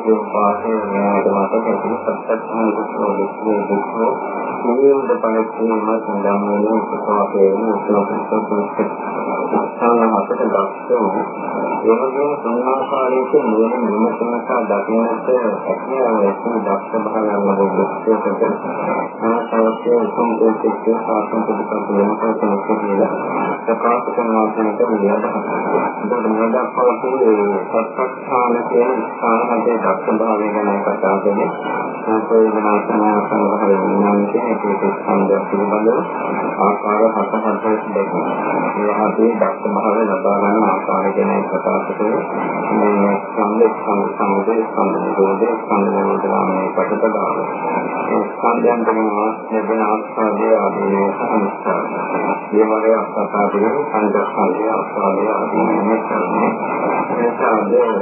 කියන පාඩේ නේද මතක ඇති සත්‍යඥාන දුක්ඛ දුක්ඛ. නියුද පරිච්ඡේදම සම්දම්මනේ සෝපේ උත්සවපිට සාමහතට දක්ෂෝ එවැගේම තුන්ආකාරයක නුවණ විමසනසා දකින්නට හැකියාව ඇති දක්ෂ භාවයන් වගේ දුක්ඛයකට අනාසවස්ය උතුම් දෙකේ සාසන ප්‍රතිපද වෙනකන් කෙනෙක් කියලා ප්‍රකාශ කරනවා කියන එක විදිහට. ඒකට මේ දක්වා සත්‍යස්ථාන කියන ස්ථානයේ දක්ෂ භාවය ගැන කතා කරන්නේ. ප්‍රයෝජනාත්මක සංග්‍රහය විඥාන කියන ඒකේ ස්කන්ධය පිළිබඳව ආකාර හත හතක් දැක්වෙනවා. ඒ ආදී දක්ෂ භාවය ලබා ගන්න ආකාරය ගැන කතා කරලා මේ ස්කන්ධ ස්කන්ධ සමුදය ස්කන්ධ නිරෝධය ස්කන්ධ නිරෝධය ප්‍රතිපදාව. ඒ ස්කන්ධයන් දෙනවා ලැබෙන ආස්වාදයේ ආදී සංස්කාර. මේ වගේ අස්තකාරයේ පංචස්කන්ධය ආස්වාදයේ ආදී මේ ඒ සාධේ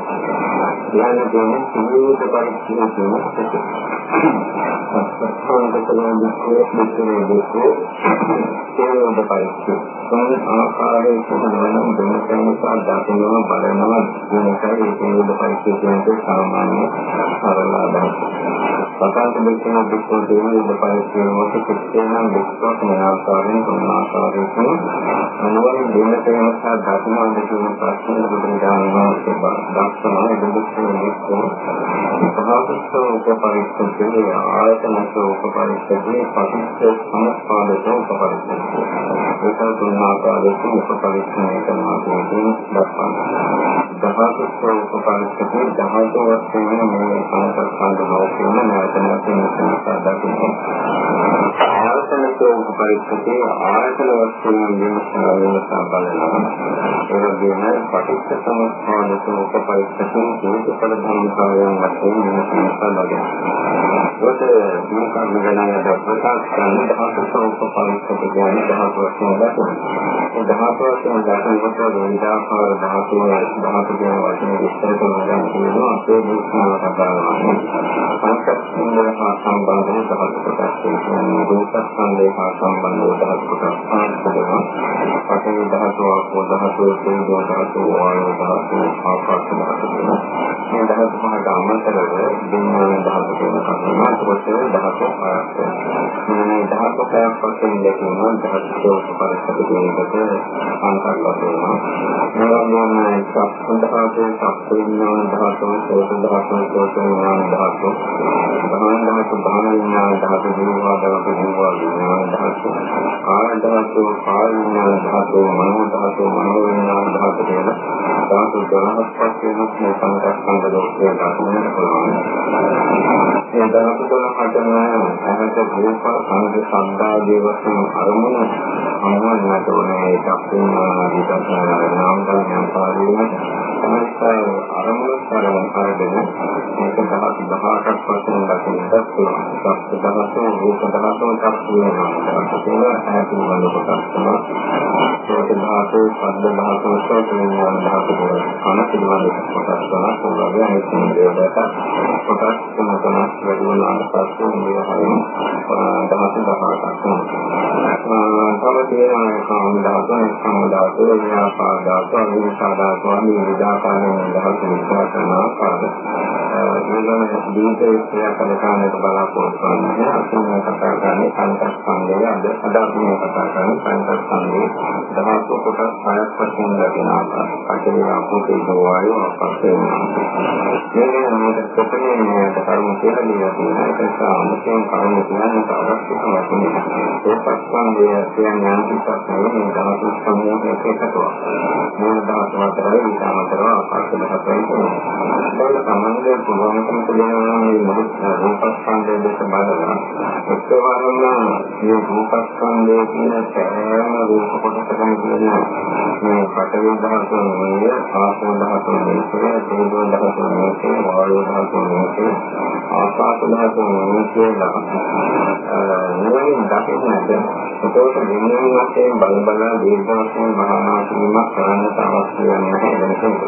යන දෙන සියලු පරිච්ඡේදය සත්‍යංගතන දුක්ඛේ දුක්ඛේ දුක්ඛේ සියලුම පරිච්ඡේද සම ආකාරයේ සුදුනන දෙන්නකම සාධාරණව බලනවා වෙනකයි සියලුම පරිච්ඡේදයන්ට සාමාන්‍ය සරලයි පතාන්ත දෙකන දුක්ඛ දේන පරිච්ඡේද මොකද සිත්තේන දුක්ඛ මනාකාරයෙන් තුන් ආකාරයකින් අනුවර දෙන්නකම සාධාරණව දෙකම ප්‍රශ්න බුදුරජාණන් වහන්සේ දක්වන දුක්ඛ දුක්ඛ සහසෝ උපපරිච්ඡේද ඒ ආයතනසෝ උපපරිච්ඡේදේ පටිච්ච සමුප්පාදසෝ උපපරිච්ඡේදේ ඒක තුන් ආකාරයක උපපරිච්ඡේදය කරනවා කියන්නේ දක්වනවා දහසෝ උපපරිච්ඡේදේ දහසෝ වශයෙන් මේ සංස්කන්ධ වශයෙන් නැවතන වශයෙන් සාදකිනවා ආයතනසෝ උපපරිච්ඡේදේ ආයතන වශයෙන් විමසා විමසා බලනවා ඒ වගේම පටිච්ච සමුප්පාදසෝ උපපරිච්ඡේදේ හේතුඵල ධර්මතාවයන් වශයෙන් විමසා බලනවා ඔත මේ කර්ම ගැන ප්‍රකාශ කරන දහස් සෝපපරිච්ඡේද ගැන දහස් වශයෙන් දක්වනවා. ඒ දහස් වශයෙන් දක්වනකොට විවිධාකාර ධාතු ධාතු කියන වචන විස්තර කරනවා කියනවා අපේ දේශනාව කතාවනවා. සංස්කෘතිය හා සම්බන්ධ දහස් කොටස් කියන්නේ රූපස්කන්ධය හා සම්බන්ධ දහස් කොටස් ආස්තනවා. පඨවි ධාතු ආපෝ ධාතු තේජෝ ධාතු වායෝ ධාතු ආකාශ ධාතු මේ දහස් පහට අමතරව විඥාන ධාතු කියන කරුණ මාතෘකේ දහසක් පාරක් මේ දහසක් පාරක් වශයෙන් දැකීම දහසක් පරිසර දෙකකට සම්පූර්ණ සම්පූර්ණ දහසක් සෝත දහසක් සෝත ඥාන දහසක් ධර්ම දහසක් ධර්ම ඥාන දහසක් ජීවා දහසක් ජීවා ඥාන දහසක් කාය දහසක් කාය ඥාන දහසක් මනෝ දහසක් මනෝ ඥාන දහසක් කියන දහසක් 12ක් පස්සේ මේ සංකල්ප දෝෂය දක්වන්න පුළුවන් ඒ ධර්ම තුළ හටන ඇහැට රූප සංග සම්දාදී වශයෙන් අරමුණ අනුමත ඕනේ එකක් වෙනවා විදර්ශනා නාම ධර්මයන් පාදීම සමස්තය අරමුණ කරන කාර්යයෙන් මේක දහස් 18ක් වශයෙන් දකින්නට පුළුවන්. සත්‍ය දහසෝ රූප දහසෝ තත්ත්ව වෙනවා. ඒක ඇහැ පිළිබඳ කොටස් තමයි. ඒක දහසෝ ශබ්ද දහසෝ සෝත විඥාන දහසෝ කන පිළිබඳ කොටස් තමයි. පොළොවේ අනිත් දේවලට කොටස් තුනක් වැඩි වුණාට පස්සේ මේ හරින් දහස් 18ක් වෙනවා. තව තියෙනවා කාම ධාතු, කාම ධාතු, විඤ්ඤාපාද ධාතු, අවිඤ්ඤා ධාතු වගේ විවිධාකාරයෙන් දහස් විස්තර කරන ආකාරය. ඊළඟ දීපේ ක්‍රියා කරනකට බලාපොරොත්තු වෙනවා. අපි කතා කරන්නේ පංචස්කන්ධය අද අද අපි කතා කරන්නේ පංචස්කන්ධයේ දහස් කොටස් හයක් වශයෙන් ලැබෙන ආකාරය. අටේ ආපෝතේ වායු අපස්සේ වෙනවා. මේ මොකද කොටනේ මේ කරුණු කියලා දීලා තියෙනවා. ඒක නිසා අමුතුවෙන් කරුණු කියන්න අවශ්‍ය තමයි. ඒ පස්කන්ධය කියන්නේ අන්තිපත් නෙවෙයි දහස් සමූහයක එකතුවක්. මේ දහස් මාතරයි විසමතරව ආකාශ දහසයි. ඒක තමයි පුළුවන්කම තියෙනවා මේ මොහොත රූපස්කන්ධය දෙක බලලා එක්වරම මේ රූපස්කන්ධය කියන සෑම රූප කොටසකම තියෙන මේ පඨවි ධාතු නේ ආපෝ ධාතු නේ තේජෝ ධාතු නේ වායෝ ධාතු නේ ආකාශ ධාතු නේ කියලා නෙවෙයි දකින්නට ඒකෝට විඥාන වශයෙන් බල බල දීර්ඝ වශයෙන් භාවනා කිරීමක් කරන්නට අවශ්‍ය නැහැ වෙනකොට.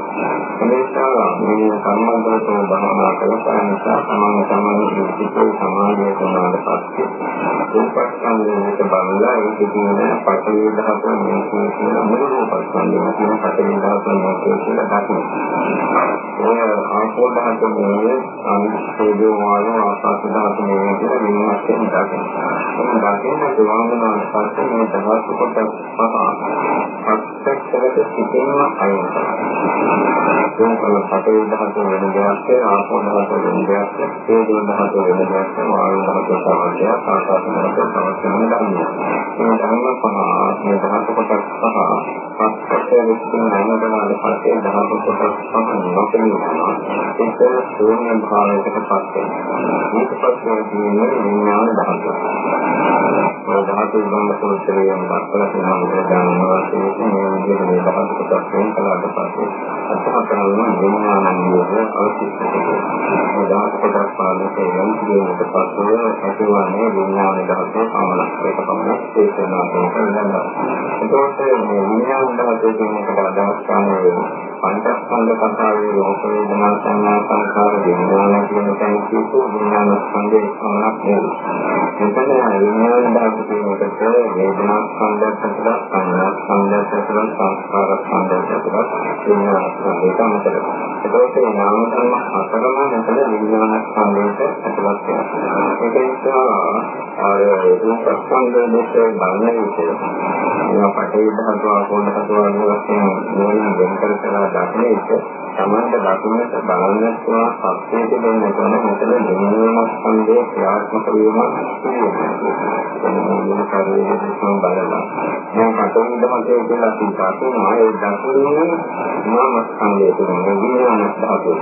එනිසා මේ කර්මන්තෝ භාවනා කරලා නිසා සමාන සමාන විචිතේ සමාධිය කරනාට පස්සේ රූපස්කන්ධයට බලලා ඒක කියන පටවි දහස මේ කියන මුළු රූපස්කන්ධයම කියන පටවි දහස මේ කියලා දකින්න. ඒ ආපෝ දහස මේ අනිත්‍යෝ වායෝ ආකාශ දහස මේ කියලා විනාශයෙන් දකින්න. දකින්න පුළුවන් පස්සේ මේ දහස් කොටස් පහ පස්සක්තරට සිටින්න අයින් කරනවා. ඒකල පටේ දහස වෙන දෙයක්, ආපෝ දහස වෙන දෙයක්, තේජෝ දහස වෙන දෙයක්, වායු දහස සමගය, ආකාශ දහස සමගය ගන්නවා. මේ ධර්ම පහ මේ දහස් කොටස් පහ පස්සක්තරට සිටින්න අයින් කරනාට පස්සේ දහස් කොටස් පහ නොපෙනෙනවා. ඒක ශූන්‍ය භාවයකට පත් වෙනවා. ඊට පස්සේ කියන්නේ විඥාන දහස. ඔය ධාතු බඳ සූත්‍රයෙන් දක්වලා තියෙනවා ගන්නවා මේ විදිහට මේ දහස් කොටස් වෙන කලාට පස්සේ අසහකරන විඥානීය අවශ්‍යකතාව. මේ දහස් කොටස් පාදකේ යම් කියනකට පස්සේ ඇතිවන්නේ විඥාන දහසේ පමණක් ඒක පමණක් තේරෙනවා කියනවා. ඒකෝට මේ විඥාන දහසේ කියන එකට අදහස් ගන්න පංචස්කන්ධ කතාවේ රූප වේදනා සංඥා සංකාර විඥාන කියන තැන කියපු විඥාන ස්කන්ධේ පමණක් නෙවෙයි. මෙතන විඥාන කියනකොට වේදනා ස්කන්ධයක් ඇතුළත් සංඥා ස්කන්ධයක් ඇතුළත් සංස්කාර ස්කන්ධයක් ඇතුළත් විඥාන ස්කන්ධයට අමතරව. ඒකෝට ඒ නාම ධර්ම හතරම මෙතන විඥාන ස්කන්ධයට ඇතුළත් වෙනවා. ඒක නිසා ආය රූප ස්කන්ධ දෙක බලන විට මේවා පටේ ධාතුව ආපෝණ ධාතුව වශයෙන් නෝන වෙන කර කර දකින එක සමන්ත දකුණට බලන්නත් සත්‍යයට දෙන්න කරන මෙතන විඥාන ස්කන්ධයේ ක්‍රියාත්මක වීම පිළිගන්නවා. වෙන ශරීරයේ දිස්ම බලලා දැන් කටුන් දමතේ කියලා සිතා තියෙනවා ඒ දකුණේ නාම ස්කන්ධය කියන්නේ විඥාන ධාතුව.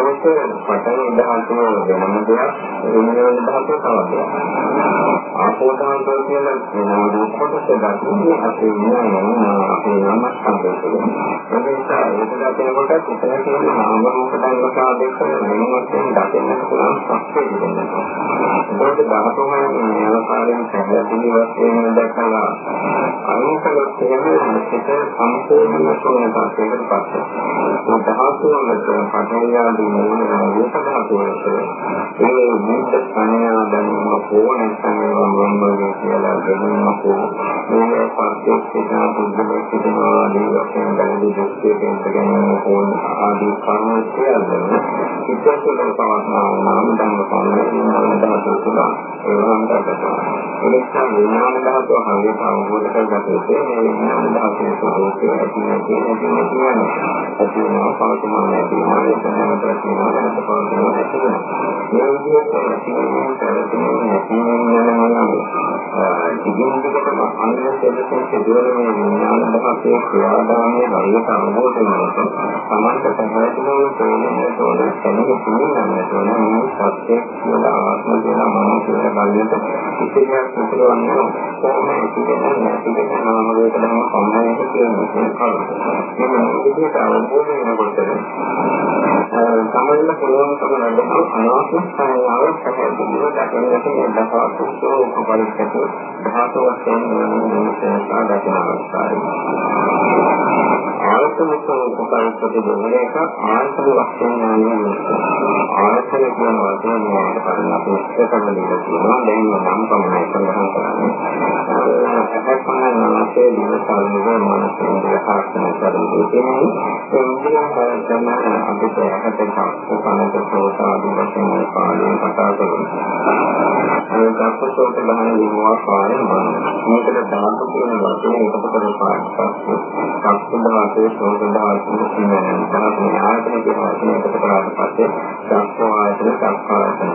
එතකොට පඨවි ධාතුව වෙනම දෙයක් විඥාන ධාතුව තවත් දෙයක්. ආපෝ ධාතුව කියලා වෙනම දෙයක් කොටස දකුණේ අපේ විඥාන අපේ නාම ස්කන්ධය කියන්නේ. ඒ නිසා ඒක දකිනකොට ඉතල කියන නාම රූප ධර්ම සාදේශ වෙනම වශයෙන් දකින්නට පුළුවන් සත්‍යය වෙනවා. ඒකට ධාතුමය මේ ආකාරයෙන් පැහැදිලි වශයෙන් දැකලා අනිකලොත් එහෙම සිත සම්පූර්ණ සෝන තාක්ෂයකට පස්සේ මේ ධාතු වල පටවියාදී මූල රූප ධාතු වලට ඒ මුත් සංඥා දැනීම ඕන සංඥා වම්බගේ කියලා දැනීම කෝ මේ පස්සේ සිතා බුද්ධලේ සිටිනවා ආදී වශයෙන් දැනෙන දෘෂ්ටියෙන් ගැනීම ඕන ආදී කර්ම කියලා සිතේ පවස්නා නාම ධර්ම පමණ ධාතු තුළ ඒවම් කරගන්නවා එනිසා විඥාන ධාතුව හරියට අවබෝධ කරගත යුතුයි. මේ විඥාන ධාතුවේ ස්වභාවය ඇති නැති නැති නැති යනවා. ඇති වෙනවා පවතිනවා නැති වෙනවා ඒක හැමතැනම තියෙනවා නැත්නම් පවතිනවා නැති වෙනවා. මේ විදිහට ඇති වෙනවා පැවතෙනවා නැති වෙනවා ඉතින් දෙකම අන්‍ය සෙල්ලෙන් සිදුවන මේ විඥාන ධාතුවේ ක්‍රියාදාමයේ හරියට අවබෝධ වෙනකොට සමන්ත පැහැදිලිව තේරෙන්නේ තෝරන කෙනෙක් කියන්නේ තෝරන මේ සත්‍ය කියලා ආත්ම කියලා මම කියලා බලන්නට ඉතිරියක් සිදුවන්නේ කොහොමද කියන්නේ නැතිකම නාම රූප ධර්ම සම්මයක කියන්නේ මේ විදිහට අවබෝධ වෙනකොට සමහරවිට පුළුවන්කම නැදහම අනාත්ම සංයාව පැහැදිලිව දකින්නට යද්දපාසුසෝ උපපරිච්ඡේද ධාතු වශයෙන් මේ සාධකන අවස්ථාවේ ආයතනක උපපරිච්ඡේද දෙන එක ආයතන වශයෙන් යන්නේ ආයතන කියන වචනේ මොනවද කරන්නේ අපි ඉස්සරහට දෙනවා දැන් නම් පමණයි සඳහන් කරන්නේ අපහසුතාවය නැවතේ දිනසල්ව මනසේ දෙකක්න කරන්නේ කියන්නේ ඒ විදිහට තමයි අපිට හතට කනට සෝතාදී වශයෙන් පාඩම් කතා කරනවා ඒ දක්ෂසෝත ගහන විමවා පාඩම් මේකට දාතු කියන වචනේ එකතු කරලා පාඩම් සම්පූර්ණවසේ සෝතදාතු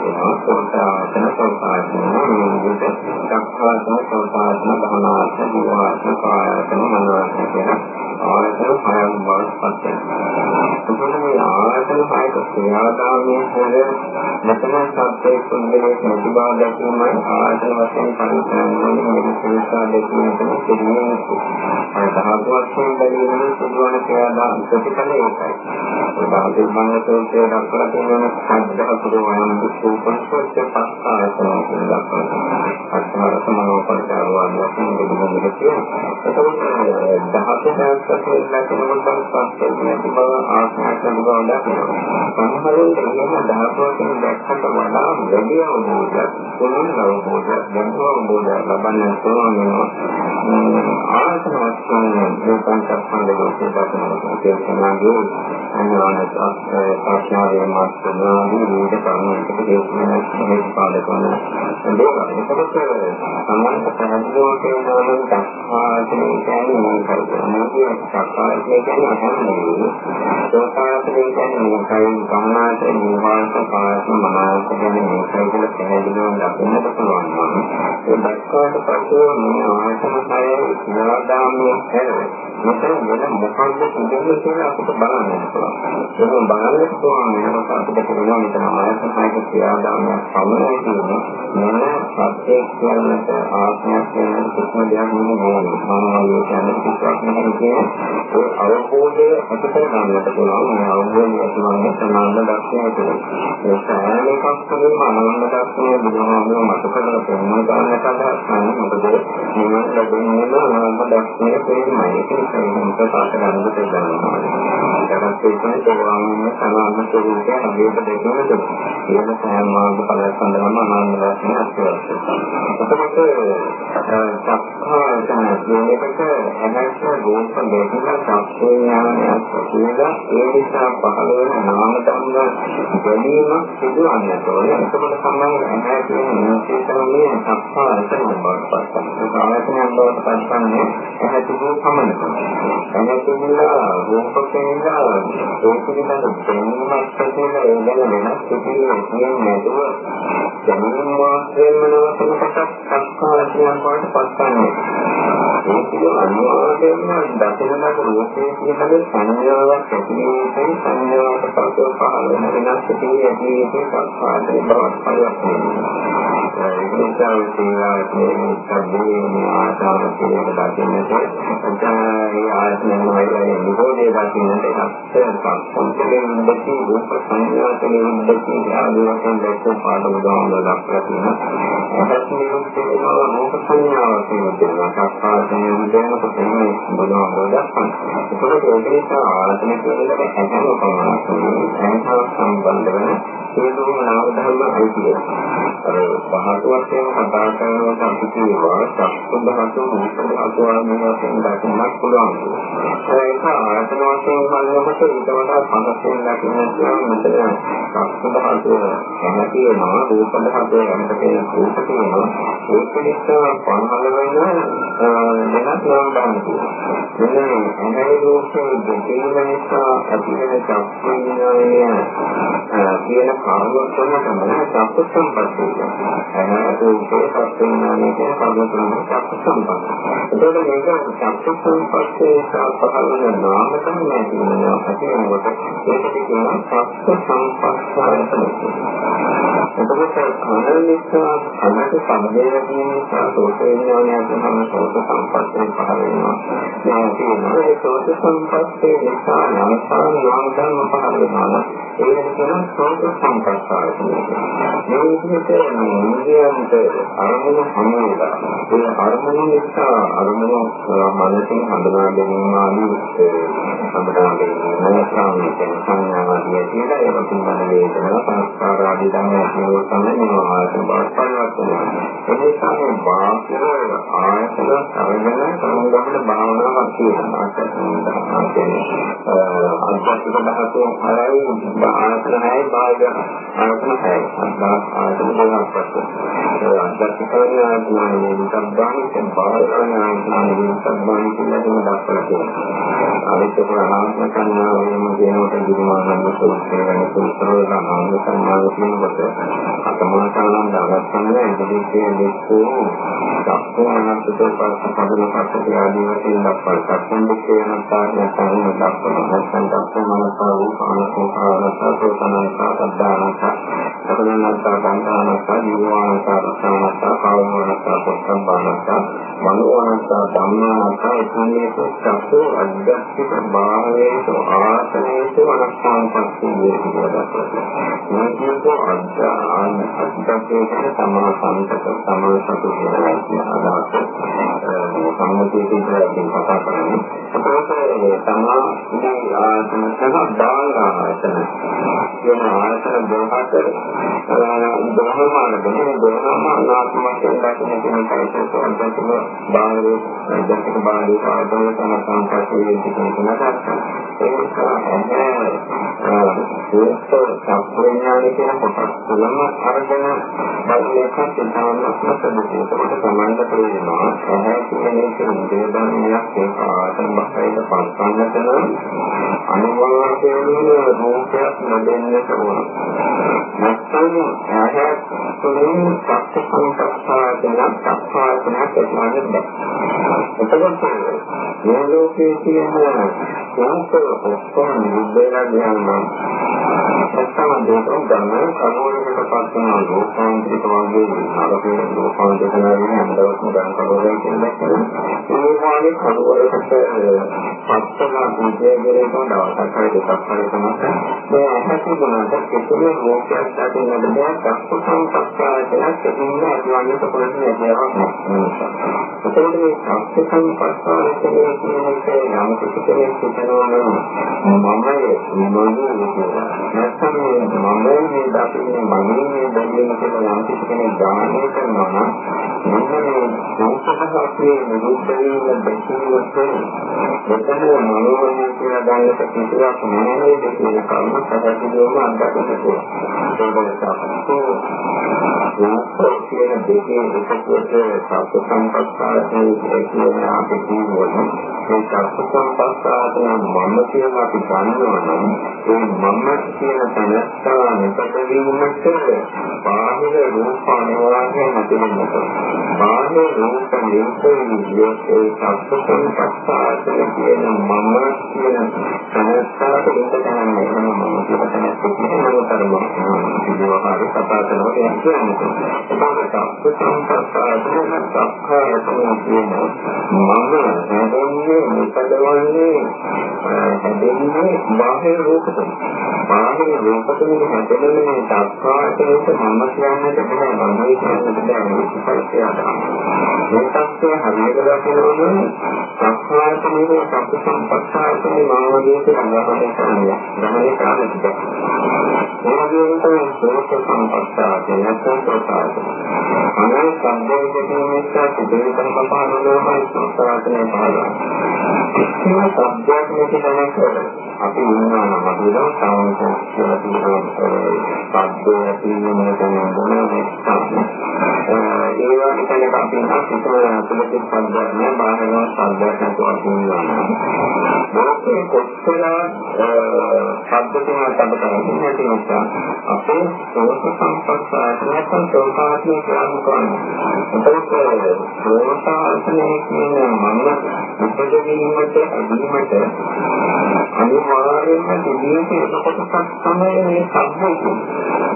ක්‍රියාදාමයේ හැර මෙතන සත්‍යයේ කුණ්ඩලයේ නැති බව දැකීමයි ආයතන වශයෙන් පරිත්‍යාගයෙන් මේ සංස්කා දෙකීමෙන් සිදුවෙන්නේ. අර ධාතු වශයෙන් බැලීමේ සිදුවන ක්‍රියාදාම ප්‍රතිඵල ඒකයි. ඒ ධාතු මනසෝතේ දක්වලා තියෙන සත්‍ය අතුරු වයන් දුක්ඛ පස්සෙ පස්ස ආයතන කියන දක්වලා සමනෝ පරිචාරවාදී වශයෙන් දෙන්නේ තියෙනවා. එතකොට දහසක් දහසක් වෙනකොට පස්සේ නැති බව ආත්මයන් බව දකිනවා. සමහරවිට එහෙම දහසකින් දැක්කට වඩා වැඩි අවබෝධයක්, පුළුල් අවබෝධයක්, දැනුම අවබෝධයක් ලබන්න පුළුවන් වෙනවා. ආයතන වශයෙන් මේ පංචස්කන්ධ ලෝකයේ දකිනවා කියනවාගේ අනිවාර්ය ප්‍රශ්නාවේ මාත්‍රණාදී විවිධ කරුණු එකට මේ පාදකවන දේවල්. ඒකත් සම්මත පැහැදිලිව කියනනම් දක්වාදී කියන්නේ මොකක්ද? මොකද සක්කායනේ කියන්නේ අහන්නේ. සෝතාපනේ කියන්නේ මොකයි? ගමනාට නිවාස පාස මනාස කියන්නේ මොකයි කියලා පැහැදිලිව දකින්නට පුළුවන්. ඒ දක්වාට පස්සේ මේ ආයතන කය නිරාදාමයේ හැර මෙතන වෙන මොකක්ද කියන්නේ කියලා අපිට බලන්න පුළුවන්. ඒක බලන්න පුළුවන් වෙනකොට අපිට පුළුවන් මෙතන ආයතන කය ක්‍රියාදාමයක් පමණයි කියන්නේ මොන සත්‍යයක් කියන්නට ආත්මයක් කියන්නට කිසිම දෙයක් නෙමෙයි මානවය කියන්නේ කිසිවක් නෙමෙයි ඒ අවබෝධය අපිට ගන්නට පුළුවන් මේ අවබෝධය ඇතිවන්නේ සමාන දර්ශනය තුළ ඒ සෑම එකක් තුළින්ම අනවන්න දර්ශනය බුදුහාමුදුරුවෝ මත කරලා පෙන්වන ගන්නට අදහස් මොකද මේ ලැබෙන්නේ අනවන්න දර්ශනය තේරුමයි ඒක නිසා ප්‍රකාශ කරන්න දෙන්නවා ඊට පස්සේ ඒකේ සමාන ස්වරූපය හැදෙන්න දෙන්නේ ඒක සෑම මාර්ග ඵලයක් සඳහාම අනවන්න දර්ශනය අත්‍යවශ්‍යයි එතකොට සක්කායතන කියන එකට ඇහැට රූප දෙකක සත්‍යඥානයක් කියලා ඒ නිසා පහළ වෙන නාම ධර්ම ගැනීම සිදුවන්නට ඕනේ. එතකොට තමයි ඇහැ කියන නිශ්චිතමනේ සක්කායතන බවට පත් වෙනවා. ආයතනයක් බවට පත් වන්නේ ඇහැ තිබු පමණක. ඇහැ තිබුණා රූප කෙනෙකුලා ඒක පිළිබඳ දැනීමක් තියෙන ඒ ගැන වෙනස් සිදුවීම් කියන්නේ නැතුව දැනීම මාත්‍රයෙන්ම නවතන කොටස් සක්කායතනයක් බවට පත් වෙනවා. ඒක අනිවාර්යයෙන්ම දකිනකට රූපේ පිළිබඳ සංඥාවක් ඇති වෙනකන් සංඥාවට පසු පහළ වෙන වෙනස් සිටියේ ඇති වෙනකන් සත්පාදේ බවට පරිවර්තනය වෙනවා. ඒක නිසා සීලාවේ සම්බුද්ධ ආචාර කියන දකින්නට ඒ ආයතන වලදී නිරෝධය දකින්නට එකත් සම්පූර්ණ දෙකේ රූප සංඥාතලේ දෙකේ ආදී වශයෙන් දැක්ක පාඩම ගාන දක්වලා තියෙනවා. ඒකත් නිරුක්තේ රූප සංඥාවක් තියෙනවා. සත්පාදේ දෙනකොට මේ බලනවා දක්වන. ඒකත් ඒක නිසා ආයතන පිළිබඳ හැඟීම පමණක් සංඛාර සම්බන්ධ වෙන සියලුම නාම ධර්ම අයිතිය. අර පහත වශයෙන් කතා කරනකොට අපි කියනවා සත්‍ය ධාතු රූප ධාතු ආදී වශයෙන් දකින්නත් පුළුවන්. ඒක ආයතන වශයෙන් බලනකොට ඊට වඩා පහසෙන් දකින්න පුළුවන් මෙතන සත්‍ය ධාතු එහෙම තියෙනවා රූප ධාතු යනකොට කියන රූප තියෙනවා. ඒක නිසා පහළ වෙන වෙනස් නම් ගන්නවා. මෙන්න ඇහැයි රූපේ දෙකේම නිසා ඇති වෙන චක්කුඥානය කියන කාරණා තුන තමයි චක්කු සම්පස්සේ. ඇහැ රූපේ චක්කුඥානය කියන කාරණා තුන චක්කු සම්පස්සේ. එතකොට මේක චක්කු සම්පස්සේ සාපහල වෙන නාම තමයි කියනවා. ඇති වෙනකොට ඒකට කියනවා චක්කු සම්පස්සායතන. එතකොට අනිත්‍ය අනිත්‍ය සම්බේධය නිසා සෝත විඥානය තමයි සෝත සම්පස්සේ පහළ වෙනවා. තියෙනවා ඒ සෝත සම්පස්සේ නිසා නමස්කාර නාම ධර්ම පහළ වෙනවා ඒකට කියන සෝත සම්පස්සාය මේ විදිහට ඉන්දියන්ට අරමුණු හමුවලා ඒ අරමුණු නිසා අරමුණු මනසින් හඳුනා ගැනීම ආදී හඳුනා ගැනීම සාමිතන සංඥාවලිය කියලා ඒක පිළිබඳ වේදනා සංස්කාර ආදී ධර්ම කියනවා තමයි මේ ආයතන බවට පරිවර්තනය. වෙනවා ඒ නිසා මේ බාහිර ආයතන සමගන සමගමන භාවනාවක් කියනවා අන්තිම දහසෙන් හරයි ආයතන හයයි බාහිර ආයතන හයයි ආයතන දෙකක් පස්සේ ඒ අන්තිම ආයතනයේ විසබ්බාන බාහිර ආයතනයේ විසබ්බාන කියලා දෙන දක්වලා තියෙනවා අනිත් එක අනාත්ම සංඥාවෙම කියනකොට දිනමානන්ද සූත්‍රය ගැන සූත්‍රවල අනාත්ම සංඥාව කියනකොට අතමනසානම් දාගත්තම ඉදිරියේ දෙකෝ දක්වනකට පස්සේ පස්සේ ආදී වශයෙන් දක්වනවා. සම්බුද්ධේ අනත්තාගේ සංගම දක්වනවා. නැත්නම් දක්වන මනස රූපානසෝපානස සෝතනස අද්දානස සතරනස්සා සංඛානස්සා ජීවානස්සා රසානස්සා කායනස්සා පොට්ටම්බානස්සා මනෝනස්සා ධම්මානස්සා ඉතිමේසු චක්ඛු අධ්‍යාත්මික භාවයේසු ආසනේසු අනස්සං පස්සේ කියලා මේ කියපෝ අධ්‍යාන අධ්‍යාත්මික සමාන සම්පත සමාන සතු කියලා කියන අදහස සම්මුතිය කියලා කතා කරන්නේ ඒකේ තමා මේ ආයතන සහ බාහිර ආයතන කියන ආයතන දෙකකට බොහෝමාන දෙන්නේ බොහෝමාන ආත්මයෙන් දැක්වෙන කෙනෙක් ඇයිසෝ අන්තිම බාහිර දැක්ක බාහිර ආයතන තම සංකල්පයේ තියෙන කෙනාට ඒක සම්පූර්ණයි කියන කොටස් තුනම අරගෙන බලයක සිතාවන්නත් නැත්නම් ඒකට සමානද ප්‍රේමා එහෙනම් කියන්නේ දේවදන්නයක් ඒක ආයතන බාහිර පස්සන්නට නම් අනිවාර්යයෙන්ම රූපයක් නොදෙන්නට ඕන. නැත්නම් ඇහැ තුළින් සත්‍ය සංකප්පාදන සත්‍යාසනක් ඇතිවන්න බෑ. එතකොට මේ ලෝකයේ තියෙන රූප ඔක්කොම නිදේලා ගියාම සත්‍යම දෙකක් ගන්න කනෝලකට පස්සන ලෝකාන්තරික වගේ අරගෙන ලෝකාන්තරික කරන හැමදාම ගන්න කනෝලෙන් කියන්නේ ඒ වගේ කනෝලකට පස්සම විද්‍යාවේදී දවසක් හරි දෙකක් හරි තමයි මේ අහසුනාට කිසිම රෝගයක් දැකෙන්න බෑ සත්‍ය සංකප්පාදයක් ඉන්න අනිවාර්ය කොටසක් නෑ එතකොට මේ සත්‍ය සංකප්පාදයක් කියන්නේ යම් කිසි කෙනෙක් හිතනවා නම් මමයි මමයි කියලා නැත්නම් මම මේ දකින්නේ මම මේ දැනෙන කියලා යම් කිසි කෙනෙක් දානය කරනවා නම් මොන්නේ සංකප්පාදයේ නිරුද්ධ වීම දැකීමත් මෙතන මනෝමය කියලා ගන්නට කිසිවක් මොනවද කියන කර්ම සැකසීම අන්තර්ගත වෙනවා. ඒක කියන දෙකේ එකකට සත්‍ය සංකප්පාරයෙන් කියන අපි කියනවා මේ සත්‍ය සංකප්පාරය මම කියලා අපි ගන්නවා නම් ඒ මම කියන තැනස්සා නිපදවීමට බාහිර රූප අනිවාර්යයෙන් නැතිවෙනවා. බාහිර රූප නිරුද්ධ ඒ සත්‍ය සංකප්පාරය කියන මම කියන සංස්කාරක දෙක තමයි මම කියන තැනට මොනතරම් විවහාර කතා කරනවා කියන්නේ. ඒකට සංස්කාරයෙන් සක්කායතන කියන මම හැදෙන්නේ මෙතනවන්නේ හැදෙන්නේ බාහිර රූපතන. බාහිර රූපතන හැදෙන්නේ සක්කායතනට මම කියන්නට බෑ මම කියන්නට බෑ මේක මේ තත්ත්වය හරියට දකිනවනම් සක්කායතනයේ සත්‍ය සම්පස්සායතනේ මානවීය සංගමනය කරනවා. ගමනේ කාලෙට. ඒ වගේම තමයි සෝත සම්පස්සායතනය නැත්නම් ප්‍රසාරය. අනේ සම්බෝධිතේ නිසා සිදුවේ කරපපානෝමයි සංස්කාරණය පහළනවා. මේ සබ්ජෙක්ට් මේක තමයි අපි ඉන්නවා නම් අපි දවස් සාමාන්‍ය කියලා තියෙනවා සබ්ජෙක්ට් තියෙන කෙනෙක් මොනවද ඒ වගේ කෙනෙක් අපි හිතන තුලකින් සබ්ජෙක්ට් නෑ බාහිර සබ්ජෙක්ට් නැතුව අපි ඉන්නවා මොකද කොච්චර සබ්ජෙක්ට් එකක් අපිට නැති නිසා අපේ සෝත සම්පස්සාට නැත්නම් සෝතාත්මක ක්‍රියාවක් කරනවා එතකොට සෝතාත්මක කියන මම උපදවීමට අදීමට අනිවාර්යයෙන්ම තිබියට එක කොටසක් තමයි මේ සබ්බේ.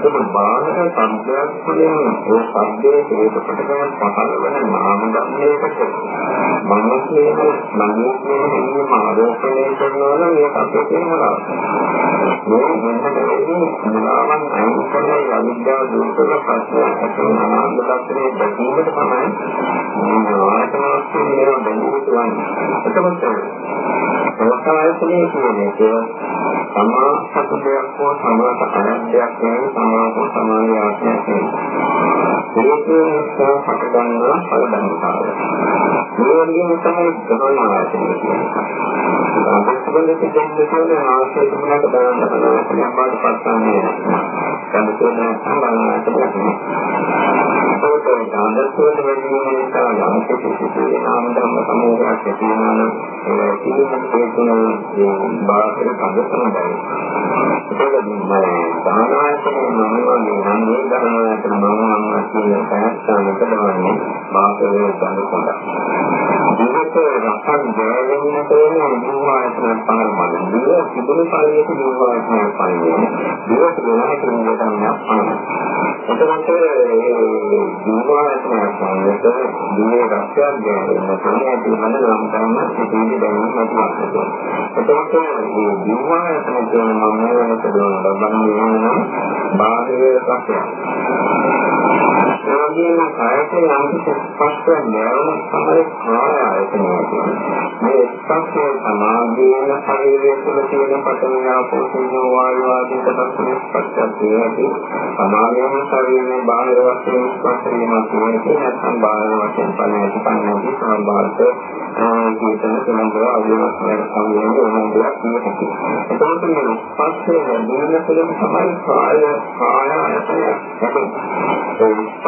ඒක බාහිර සබ්දයක් වලින් ඒ සබ්දයේ හේතු කොටගෙන පහළ වෙන නාම ධර්මයකට මම කියන මගේ කියන ආරෝපණය කරනවා නම් ඒක අපේ තේනවා. මේ මොනවදේ නාමයන් අයින් කරන අවිද්‍යාව දුරු කරන ප්‍රශ්නයක් අතන ආනන්ද දර්ශනයේ දැකීමට තමයි මේ ආයතනවස්තු කියන බැඳී තුවන්නේ. එතකොට සෝතායතනයේ කියන එක සමා සතුටයක් හෝ සමා සකලයක් නෙවෙයි සමා හෝ සමාන ආත්මයක් නෙවෙයි. ඒක සහකට ගන්නවා පළ ධර්මතාවය. මේ වගේම තමයි ගමන ආයතනය කියන්නේ. අපස්සබලෙත් දෙන්නේ ආශ්‍රය තුනකට දාන්න බලන්න අපට පස්සන්නේ. සම්පූර්ණ සම්බන්ධතාවයක් නෙවෙයි. ඒක ආදර්ශවල වෙන්නේ නිසා යම් කිසි නාම ධර්ම සමූහයක් තියෙනවා නම් ඒ කියන්නේ ඒ බාහිර පදසම බැරි. ඒකද මම සාමාන්‍යයෙන් මම වගේ නම් මේ ධර්මයට මම නම් කියන පැත්තම කඩවන්නේ බාහිර බඳ කොටා. විවිධ අත්හන් දැවෙන්න තෝරන ජීවායතන පහරමද. දිව තිබුණු පරිදි ජීවායතන පරිදි. දිව තිබුණා කියන එක තමයි අපහන. එතකොට ඒ ජීවායතන පරිදි දිවේ රක්ෂයක් ගැනීම තමයි පිළිබඳ නම් ගන්න සිටින්නේ දැනීම මතුවන්නේ. එතකොට මේ ජීවායතන කියන මම වෙනස දොන ලබන්නේ නම් බාහිර රක්ෂයක්. ඒ වගේම කායත යම් ස්පර්ශ නැවන තමයි කාය ආයතනය කියන්නේ. මේ ස්පර්ශය සමාධියන ශරීරයේ තුළ තියෙන පතන ආපෝෂණ වායු ආදී කොටස් ස්පර්ශයක් කියන්නේ සමාධියන ශරීරයේ බාහිර වශයෙන් ස්පර්ශ වීමක් කියන්නේ නැත්නම් බාහිර වශයෙන් පණහැටි පණහැටි සම්බාධක ජීවිතන සම්බන්ධව අවබෝධයක් සම්බන්ධව ඕනෑම දෙයක් නෙවෙයි. එතකොට මේ ස්පර්ශය දිනන තුළ තමයි කාය කාය ආයතනය.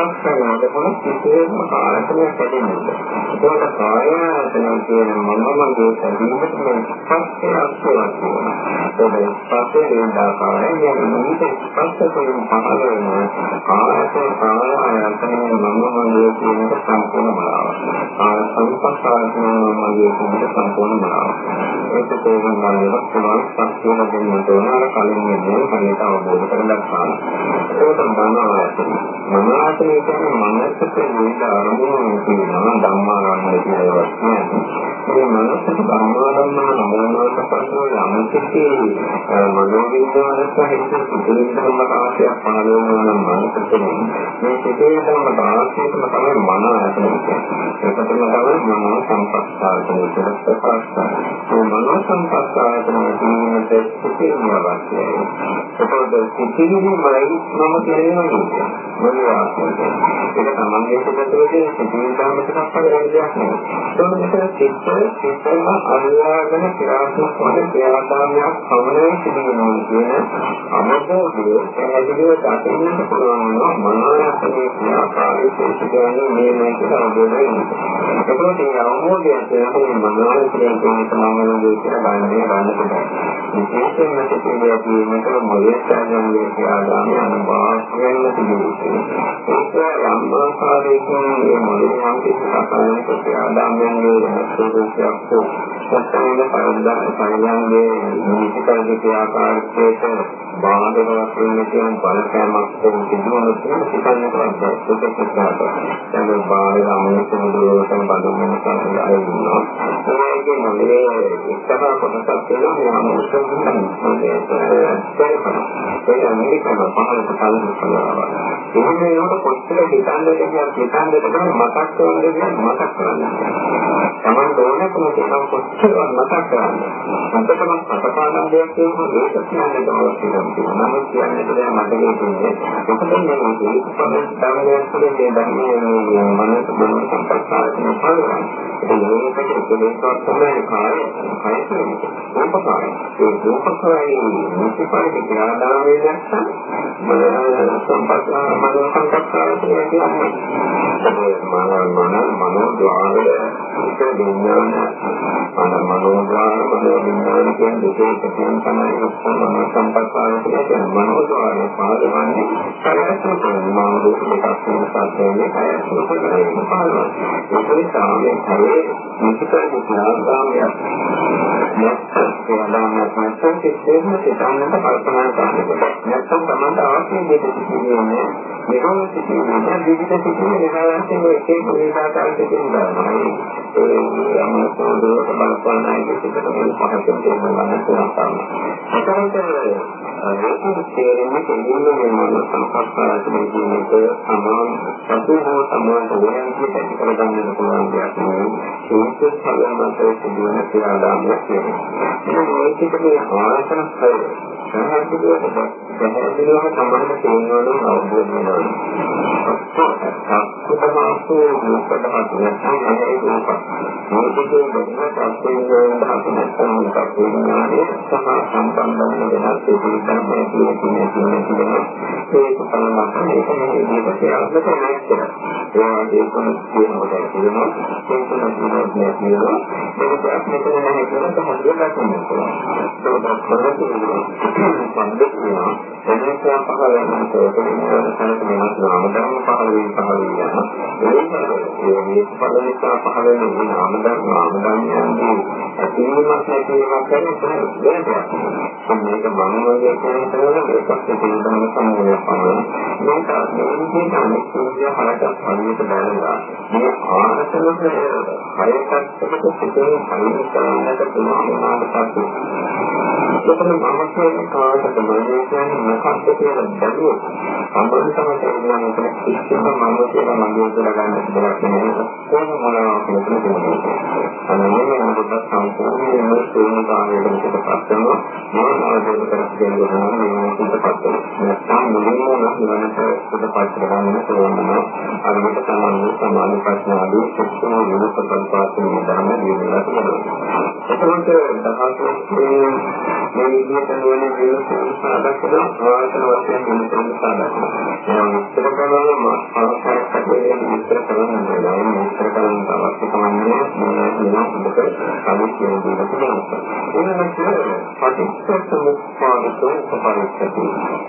ඒ ස්පර්ශය නඩපොන කිසිම ආයතනයක් ඇතිවෙන්නේ. ඒකට කාය ආයතනය කියන මනෝමය සැදීමට මේ ස්පර්ශය අවශ්‍යයි වෙනවා. ඒ ස්පර්ශය දෙන්නාකාරයෙන් යන්නේ ස්පර්ශයෙන් පහළ වෙන ආයතන කාය ආයතනය මනෝමය කියන සම්පූර්ණ බලාවක්. ආ සංස්කාරය මනෝමය කියන සම්පූර්ණ බලාවක්. ඒක තේරුම් ගන්නකොට පුළුවන් ස්පර්ශය දෙන්නට ඕන අර කලින් කියන්නේ හරියට අවබෝධ කරගන්නවා. ඒක තමයි මනෝආයතනය කියන්නේ මනසට විවිධ අරමුණු තියෙනවා ධම්මාරම්භය කියලා ඒවත් නෑ. මේ මනසට ධම්මාරම්භන නමනකට පසු යම්කිසි මනෝවිද්‍යාවකට හිත සුදුසුකම් අවශ්‍යයක් පහළ වෙනවා නම් මනසට මේ සිතේ ධර්ම දාර්ශනිකම තමයි මන ආයතනය කියන්නේ. ඒකටම තමයි මනෝ සංපස්සායතනය කියලා ප්‍රකාශ කරන්නේ. මේ මනෝ සංපස්සායතනය කියන්නේ සිතේ අවශ්‍යයි. ඒකෝද සිතේමයි මම කියන්නේ මොනවා ආත්මය. ඒක තමයි සිතේ සිතේ ධර්මයක් පහළ දෙයක් නෙවෙයි. ඒක චිත්ත චිත්තම අල්ලාගෙන ක්‍රියාත්මක වන ක්‍රියාදාමයක් පමණයි සිදුවෙනවා කියන අමතෝදිය පැහැදිලිව දකින්නට පුළුවන් වෙනවා මනෝයතනයේ ක්‍රියාකාරීත්වය කියන්නේ මේ මේ කියලා අවබෝධ වෙනවා. ඒකෝට මේ අවබෝධය කියන්නේ මනෝයතනයේ කියන සමානලෝකයේ කියලා ගන්නේ ගන්න පුළුවන්. විශේෂයෙන්ම සිතිවිලි කියනක මොලේසයන්ගේ ක්‍රියාදාමය අනුභව වෙන්න තිබෙනවා. ඒක යම් ආකාරයකින් මේ මොලේ යම් කිසි සාකල්ප ක්‍රියාදාමයන්ගේ ස්වરૂපයක් හෝ සත්‍යයෙන් පරිදා පරියන්ගේ නිසිකල්ප ක්‍රියාකාරීත්වයට බාධක වශයෙන් කියන බලපෑමක් තිබුණොත් සිතන්න කරන්නේ සුදුසුකමක්. දැන් බාහිර අමුතුම දුරකට බඳුන් වෙන අය ඉන්නවා. ඒකේ මොලේ එක්තරා කොටසක් තියෙනවා මේ අමුතුම මොලේ ඒක අමරිකන පහළට කලින් කරනවා. එහෙම වෙනකොට කොච්චර හිතන්නද කියන හිතන්නද තමයි මතක් කරන්නේ මතක් කරන්නේ. Taman ඕනකම තියෙනවා කොච්චර මතක් කරන්නේ. මතකම සතපාදම් දෙයක් කියනවා ඒක කියන්නේ තමයි කියනවා. නමුත් කියන්නේ දැන් මතකේ තියෙන්නේ. මොකද මේ මේක තමයි ධර්මයක් තුළින් මේ ධර්මයේ මනස මොන සංස්කාරයෙන් පහළවන්නේ. ඒක ඒකකට ඒකවත් තමයි කාය කාය කියන්නේ. උපකාරය. ඒ උපකාරය මුසිපාරේ ඥානාවේ දැක්කම මන සම්පත මන සංස්කාරය කියන්නේ. ඒ මන මන මන ద్వාරය ඒක විඥාන අන්න මනෝඥාන පදේ විඥාන කියන දෙකෙන් තියෙන තමයි ඔක්කොම සම්බන්ධතාවය කියන මනෝඥාන පාදවන්නේ පරිපූර්ණ මානසික දෙකක් වෙන සාධනයේ පරිපූර්ණ පාදවන්නේ ඒක නිසා මේ කරේ මුලිකව විඥානතාවය නැත්නම් නැත්නම් සිස්ටම් එකේ ගන්නට කල්පනා කරනකොට නැත්නම් තමයි අවශ්‍ය දෙයක් කියන්නේ මේකම සිටින්නේ විවිධ සිටින්නේ නිරායයෙන් එක එක විකාශයකට තියෙනවා ඒ යම් සෝදෝක බලපෑම් එකකට මේ පහසුකම් දෙන්න පුළුවන්. ඒකත් තේරෙන්නේ කෙලින්ම වෙනවා සංස්කාරයෙන් කියන එක සමාන සතුහෝ සමාන වෙන විදිහට කරගන්න පුළුවන් දෙයක් නෙවෙයි. ඒක සාධාරණව සිදුවන ක්‍රියාදාමයක් වෙනවා. මේකේ ආයතන හය පැහැදිලිව පැහැදිලිව සම්බන්ධ තේරෙනවා අවබෝධ වෙනවා. සත්‍යමාසු මුක්තමත් නැත්නම් ඒක මේකේ බඳුනක් අත්දැකීම් ගන්න නැත්නම් අපේ සහ සම්බන්ධ වෙන වෙනස් දෙයක් තමයි කියන්නේ කියන්නේ ඒක තමයි මත මේක මේ විදිහට ක්‍රියාත්මක වෙන්නේ කියලා. ඒ වගේ කෙනෙක් කියනකොට කියනවා ඒක තමයි කියනවා ඒක මෙතන නැහැ කියලා තමයි දකින්න පුළුවන්. ඒක කරන්නේ සම්බන්ධ වෙනවා. එනිසා පහළ වෙනකොට ඒක වෙනස් නාම ධර්ම පහළ වෙන පහළ වෙනවා. ඒ මේ පහළ නිසා පහළ වෙන නාම ධර්ම නාම ධර්මයන්ගේ ඇතිවීමක් නැතිවීමක් කරන දෙයක්. මේක මම වගේ කෙනෙකුට මේකත් පිළිබඳව සම්මතය පමණ. මේක මේ විදිහට අනෙක් සූත්‍රය හරකට හරියට බලනවා. මේ ආනතන හයකට සිදුවෙන කලින් කරන්නට පුළුවන් වුණාට පස්සේ එතන මම කියන කාටද මම කියන්නේ මොකක්ද කියලා බැලුවොත් අම්බුන් තමයි කියන්නේ මෙතන කිසිම මම කියලා මගේ කියලා ගන්න දෙයක් නෙමෙයි කොහොම මොනවා කියන්නේ. අනේ මේ මොකද සම්පූර්ණයෙන්ම තේරුම් ගන්න එකකට පස්සම මම ආවද කරගෙන යනවා මේ පිටපත් නැත්නම් මුලින්ම නම් පිටපත් කරගන්න තෝරනවා අරකට තමයි සමාන ප්‍රශ්න ආදී සුසුම වෙනස් කල්පාසන ධර්ම දිනලා තියෙනවා එතකොට දහසේ මේ විදිහට වෙන විදිහට සාධකන ආයතන වශයෙන් වෙනසක් සාධකන. මම විස්තර කරනවා මම ආකාරයෙන් විස්තර කරනවා නේද? විස්තර කරන අවශ්‍ය කමන්නේ මම මොකද කලින් කියන දේ තමයි. ඊළඟට පටිච්චසමුප්පාදතෝ උපපරිච්ඡති.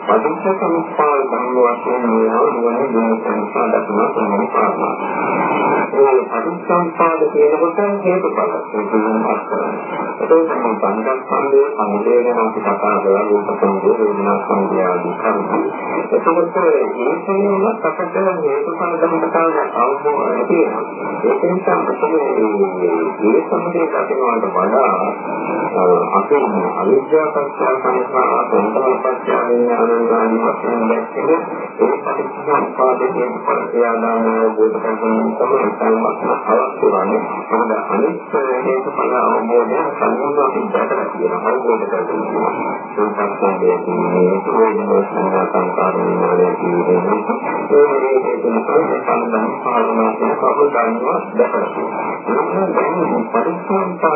පටිච්චසමුප්පාද ධර්ම වශයෙන් මේවා නුවණ දෙන සාධකන තමයි පාරමා. ඒ පටිච්චසමුප්පාද කියනකොට හේතුඵල ඒ කියන්නේ අත්කරන්නේ. එතකොට මම පංචස්කන්ධයේ සමුදය ගැන අපි කතා කරලා රූප සමුදය, වේදනා සමුදය ආදී කරුණු. එතකොට මේ කියන්නේ අපට හේතුඵල ධර්මතාවය අවබෝධ තියෙනවා. ඒක නිසා අපිට මේ සමුදය දකිනවට වඩා අපේ අවිද්‍යාව පත්‍ය සංස්කාර සංස්කාර පත්‍ය විඥාන වශයෙන් දැක්කේ ඒ පටිච්චසමුප්පාදයේ පරිත්‍යාගාම අවබෝධ කරගන්න තමයි තමයි අවශ්‍ය වන්නේ. මොකද අනිත් හේතුඵල අවබෝධය සංයෝග අපි දැකලා තියෙනවා අවබෝධ කරගන්නවා. සංස්කාරයේ තියෙන ප්‍රයෝජන සංකාරණය කියන්නේ ඒ හේතුඵල සම්බන්ධ පාලනා කරන කවදාවත් දැකලා තියෙනවා. පරිසම්පාදයන්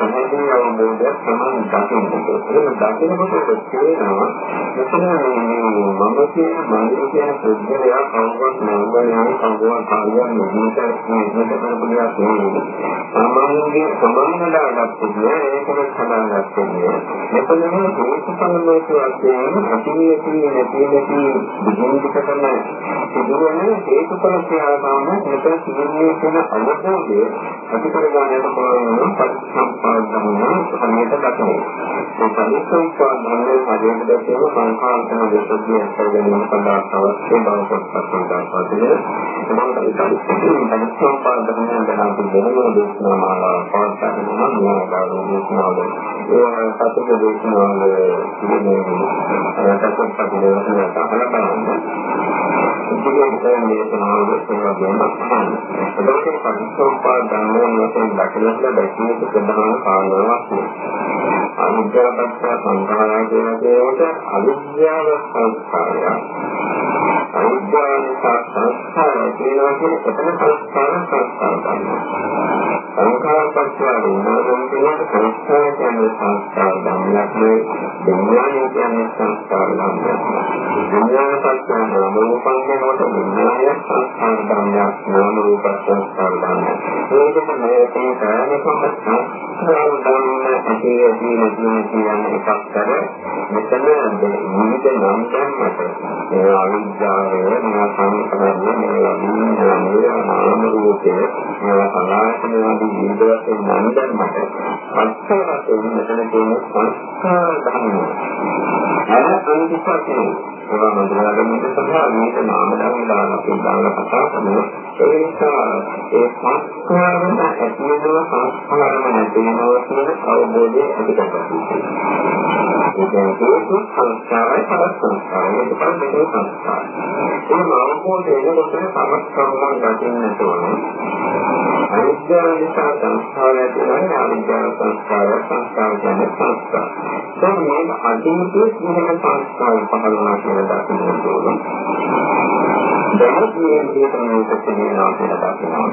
ගැන සමහරවිට අවබෝධයක් තමයි දකින්නේ ඒක දකිනකොට තේරෙනවා මෙතන මම කියන මම කියන සුද්ධිය කවුරුත් නෝබයන් කවුරුත් කියන්නේ මේක මේක කරපු දෙයක් නෙවෙයි. සාමාන්‍යයෙන් සමානදාගත්තේ ඒකම සමානගත්තේ. මෙතන මේ හේතුඵලමය කියන්නේ අතිවියදී නැති නැති විදිහට කරන සිදුවන හේතුඵල ක්‍රියාවම මෙතන සිදුවේ කියන අවබෝධය ඇති කරගන්නට පුළුවන් පරිසම්පාදනය සම්මිත දක්වනවා. මේ පරිසම්පාදනය හරියට දැකීම සංඛාන්තන දෙකකින් කරගෙන යන සඳහා අවශ්‍ය බව කොටසක් ගන්නවා. සංස්කාරයෙන් ගැන අපි දෙනවා දේශනා මාලාව පවත්වාගෙන යනවා මේ ගාන දේශනාවල ඒ සත්‍ය දේශනාවල ඉන්නේ තත්ත්ව පරිදේශනා තමයි බලන්නේ ඉතින් මේ දේශනාවල සේවයෙන් අහන්න ඒකේ පරිසෝපාද ධර්මයෙන් වශයෙන් දක්වලා දැක්විය ප්‍රධාන කාරණාවක් අනිත්‍යපත්‍ය සංඛාරය කියන දේට අවිද්‍යාව සංස්කාරය අවිද්‍යාව සංස්කාරය කියනවා කියන්නේ එතන සංස්කාර සංස්කාර ගන්නවා. සංඛාරපත්‍ය විඥානය කියන සංස්කාර කියන්නේ සංස්කාර ධර්මයක් නෙවෙයි. විඥානය කියන්නේ සංස්කාර ධර්මයක්. විඥානපත්‍ය නාම රූපං කියනකොට විඥානය සංස්කාර ධර්මයක් නාම රූප සංස්කාර ධර්මයක්. මේකම මේ කාරණේ සංස්කාර ධර්ම ඇතිවෙන්නේ නැතිවෙන්නේ කියන එකක් කර මෙතන විවිධ නම් ගන්නට ඒ අවිද්‍යාවය මේ සංස්කාරය මේ විඥානය නාම රූපේ මේවා සමාජයෙන් වගේ විවිධ වශයෙන් නම් ගන්නට සංස්කාර වශයෙන් මෙතන තියෙන සංස්කාර ධර්ම. අර අනිත්‍යයෙන් ඒවා මන්දරාගමින් සඳහා මේක නාම ධර්ම දාන අපි දාන කතා කරනවා. ඒ නිසා ඒ සංස්කාරවල ඇතිවෙන සංස්කාරම තියෙනවා කියන අවබෝධය ඇති කරගන්න. ඒ කියන්නේ සංස්කාරය සංස්කාරය දෙපැත්තේ සංස්කාරය. ඒ අවබෝධය එනකොට සමස්තවම දකින්නට ඕනේ. අවිද්‍යාව නිසා සංස්කාරය තියෙනවා අවිද්‍යාව සංස්කාරය සංස්කාර කියන්නේ සංස්කාර. දැන් මේ අදීතයේ කියන සංස්කාර පහළ වුණා කියලා දකින්න ඕනේ. දැන් මේ විදිහට මේක කියනවා කියලා දකිනවා.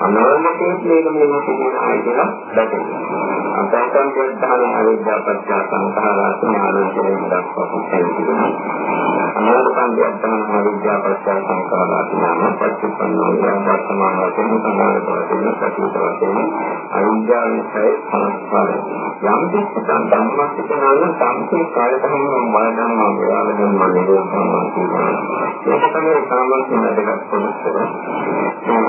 අනාගතයේ මේක මේක කියනවා කියලා දකිනවා. අතයන් දෙන්න අවිද්‍යාව පත්‍ය සංඛාරා ඥානයෙන් දක්වපු තියෙනවා. අනාගතයෙන් දෙන්න අවිද්‍යාව පත්‍ය සංඛාරා ඥාන පටිච්චසමුප්පාදෝ වර්තමාන වශයෙන් සමාන වශයෙන් සතුට වශයෙන් අවිද්‍යාවයි සංස්කාරය. යම් දෙයක් ධම්මස් කියනවා සම්පූර්ණ කායතම වලදම් වේලාවෙන් මම නිරෝධම කියනවා. ඒක තමයි සාමාන්‍ය වැඩකට පොදුස්සක.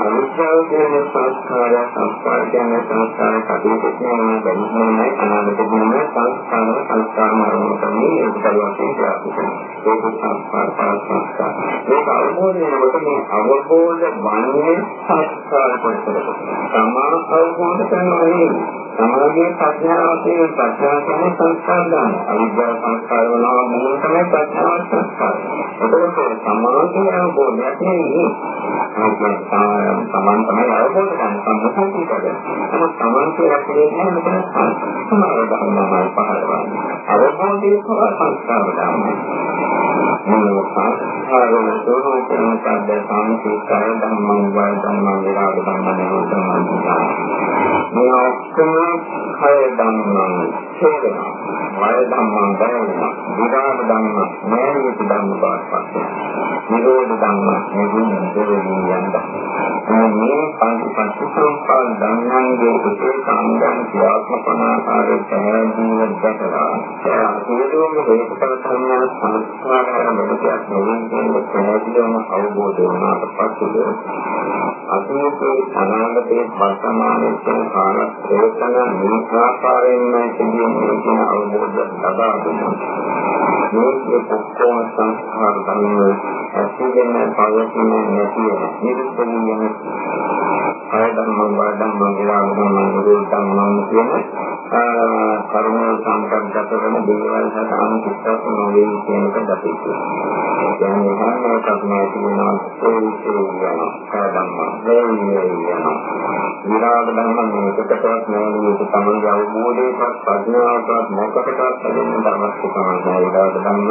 අවිද්‍යාව කියන්නේ සංස්කාරය සංස්කාර කියන්නේ සංස්කාර කටයුතු කියනවා බැරිමයි අනාගත ගුණ සංස්කාර සංස්කාර මරණ තමයි ඒක වශයෙන් ප්‍රාප්ත ඒක සංස්කාර සංස්කාර ඒක අවබෝධ වෙනකොට මේ අවබෝධ වන්නේ සංස්කාර කොටසට සමාන අවබෝධ කරනවා නෙවෙයි සමාධිය ප්‍රඥාව කියන ප්‍රඥාව කියන්නේ සංස්කාර දාන. අවිද්‍යාව සංස්කාර වලම මොන තමයි ප්‍රඥාව සංස්කාර. එතකොට සමාධිය අවබෝධයක් නෙවෙයි. සමාන තමයි අවබෝධ කරගන්න. සම්මුතිය කරගන්න. නමුත් සමාන කියලා කියන්නේ මෙතන සමාන ධර්මමයි පහළවන්නේ. අවබෝධයේ කොහොම සංස්කාර දාන්නේ. මේ සංස්කාර වල සෝමයෙන් සද්ද සාමිකාය ධම්මං වය ධම්මං විරාග ධම්මං නිරෝධං මේ ඔක්කොම කය ධම්මං චේතනා වය ධම්මං දැනෙනවා විරාග ධම්මං නෑනිත ධම්ම බාස්පත් නිරෝධ ධම්මං නිරුද්ධ දෙවියන් යන්දා මේ පංචසම්පාද ධම්මංගේ උපේ සංගම් ක්‍රියාත්මක ආකාරයේ පැහැදිලිව දැකලා ඒ සියලුම හේතුඵල ධර්මයන් සංස්කාරයන් මෙලෙසක් නෙවෙයි පැහැදිලිවම අවබෝධ වුණාට පස්සේ අතීතේ අනාගතේ වර්තමානයේ කියන කාල ප්‍රේතන නිසාකාරයෙන් සිදුවෙන කියන අවබෝධය ලබා දුන්නා. මේ ඔක්කොම සංස්කාර ධර්ම ඇතිවෙන පවතින නැති වෙන නිරුද්ධ වෙන ආය ධර්ම වා ධර්ම විරාම ධර්ම නිරෝධ ධර්ම කියන කර්ම සංකල්පගත වෙන දේවල් හට අනුකිටක් නොවේ කියන එක දකින්න. කියන්නේ හැම එකක්ම ඇති වෙනවා ඒ යනවා කාදම්ම මේ යනවා. විරාග ධර්ම මේකටවත් නෑ මේක තමයි අවබෝධයකට ප්‍රඥාවකට මොකකටවත් ලැබෙන ධර්මයක් තමයි විරාග ධර්ම.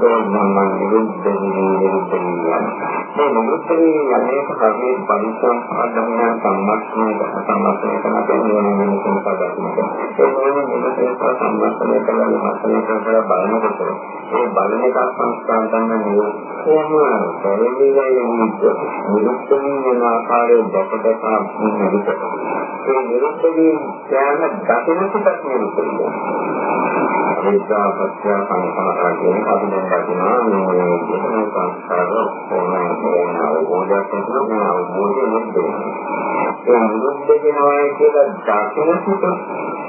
මේක නම් නිරුද්ධ නිරුද්ධ යනවා. මේ නිරුද්ධ යන්නේ කර්මයේ පරිසම් ආදම්ය සම්මස්නය සම්මස්නය කරන කෙනෙක් වෙන කෙනෙක් ඒ වගේම මේක සම්මස්තනය කරලා විමර්ශනය කරලා බලනකොට ඒ බලන එක සංස්කාර ගන්න නේ කොහොම පරිවිලයි නිරුක්තමින් වෙන ආකාරය දැක දැක නිරුක්ත ඒ නිරුක්තමින් ඥාන දකිනකොටත් නිරුක්තයි විද්‍යා පත්‍ය සංස්කාර කියන අපි දැන් දකිනවා මේ විදිහට සංස්කාර කොහොමද කියන අවබෝධයක් තියෙනවා අවබෝධය නෙමෙයි ඒ නිරුක්ත වෙනවා කියලා දකිනකොට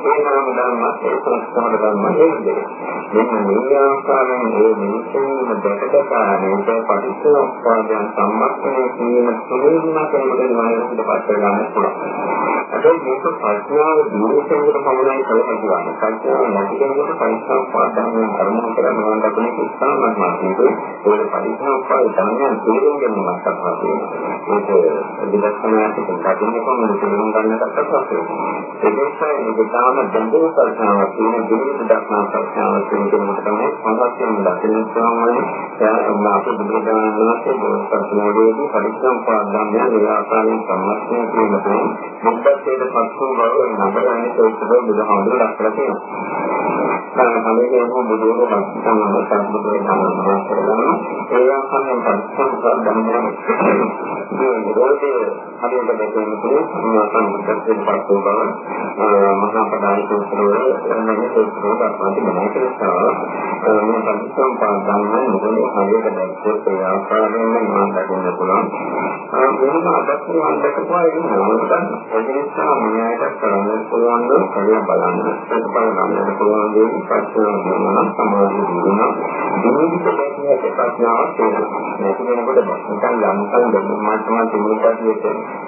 ඒ නාම ධර්මත් ඒ සංස්කාර ධර්ම හේතුද මෙන්න මේ ආකාරයෙන් මේ මිනිස්සුන්ම දැකලා මේක පටිච්චසමුප්පාදයන් සම්මතනේ කියන තුලින්ම කෙනෙකුට නායකත්වයට පත් කරගන්න පුළුවන්. අද මේක ප්‍රඥාව දියුණුවට පමණයි කළ හැකි වන්නේ. ප්‍රඥාව නැති කෙනෙකුට පටිච්චසමුප්පාදයන් අරමුණු කරනවා දක්වන උත්සාහයක් මාත්‍රේ ඒක පටිච්චසමුප්පාද ධර්මයන් තේරුම් ගැනීමක් තමයි. ඒක විදර්ශනාවට කටින් කොහොමද තේරුම් ගන්නට අපහසුයි. ඒ නිසා මේක තාම ගැඹුරු ප්‍රශ්නාවක් තියෙන දුරු දක්නා ප්‍රශ්නාවක් තියෙන කෙනෙකුට තමයි සමස්තයෙන් දකින්න සාමාන්‍ය දැන් අපේ බුදුරජාණන් වහන්සේ ප්‍රශ්නවලදී පරිසම්පාද ධර්මය විලාසයෙන් සම්මස්තය කියනකොට මුක්තේට පස්සෝ බව නබරන්නේ සෝත්‍රය බුදුහාමුදුරුවෝ දක්වලා තියෙනවා. සමහරවිට ඒක බුදුරජාණන් වහන්සේ සම්බුදුරජාණන් වහන්සේලා ඒ ආකාරයෙන් පරිසම්පාද ධර්මය මේ නිරෝධය හරියට දැකෙනකොට මොනවාද පස්සෝ බව මහා ප්‍රධාන සූත්‍රවල මේ සූත්‍රවල දක්වන තිබෙනවා නිසා මේ පරිසම්පාද ධර්මයන් මොකද හරියට දැක්කොත් ඒ ආකාරයෙන්ම මම දකින්න පුළුවන්. වෙනම අදක්ෂින අන්දකපුවා ඉන්නවා. ඒක නිසා මොනවාට කරන්න පුළුවන්ද කියලා බලන්න. ඒක බලන්න පුළුවන් දේ පස්සේ වෙනවා සමාධිය දිනුනා. දිනුවිට මේක ප්‍රඥාවක් තියෙනවා. මේක වෙනකොට නිකන් යම්කම් දෙන්නමාත්ම තිබුණු කතියට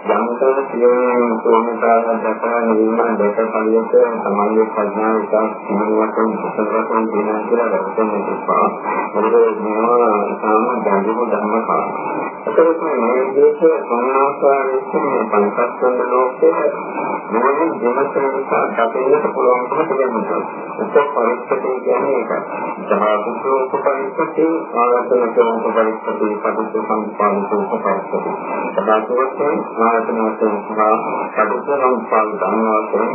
යම්කම් කියන සෝමතාව දැකලා නිවන දැක පළියට සමාජයේ ප්‍රඥාව ඉතාම සිහිනුවකින් සතරකම් දිනා කියලා ගන්න දෙපා. මොකද මේවා ඉතාම ගැඹුරු ධර්ම කාරණා. ඒකත් මේ විදිහට සම්මාසාරයෙන් පංචස්කන්ධ ලෝකයේ මොනින් දෙමතර නිසා දකින්නට පුළුවන්කම තිබෙනවා. ඒක පරිස්සතේ කියන්නේ ඒකයි. සමාධිසෝ උපපරිස්සතේ ආයතනසෝ උපපරිස්සතේ පටිච්ච සමුප්පාදසෝ උපපරිස්සතේ. සමාධිවත්යෙන් ආයතනසෝ පටිච්ච සමුප්පාද ධර්මවත්යෙන්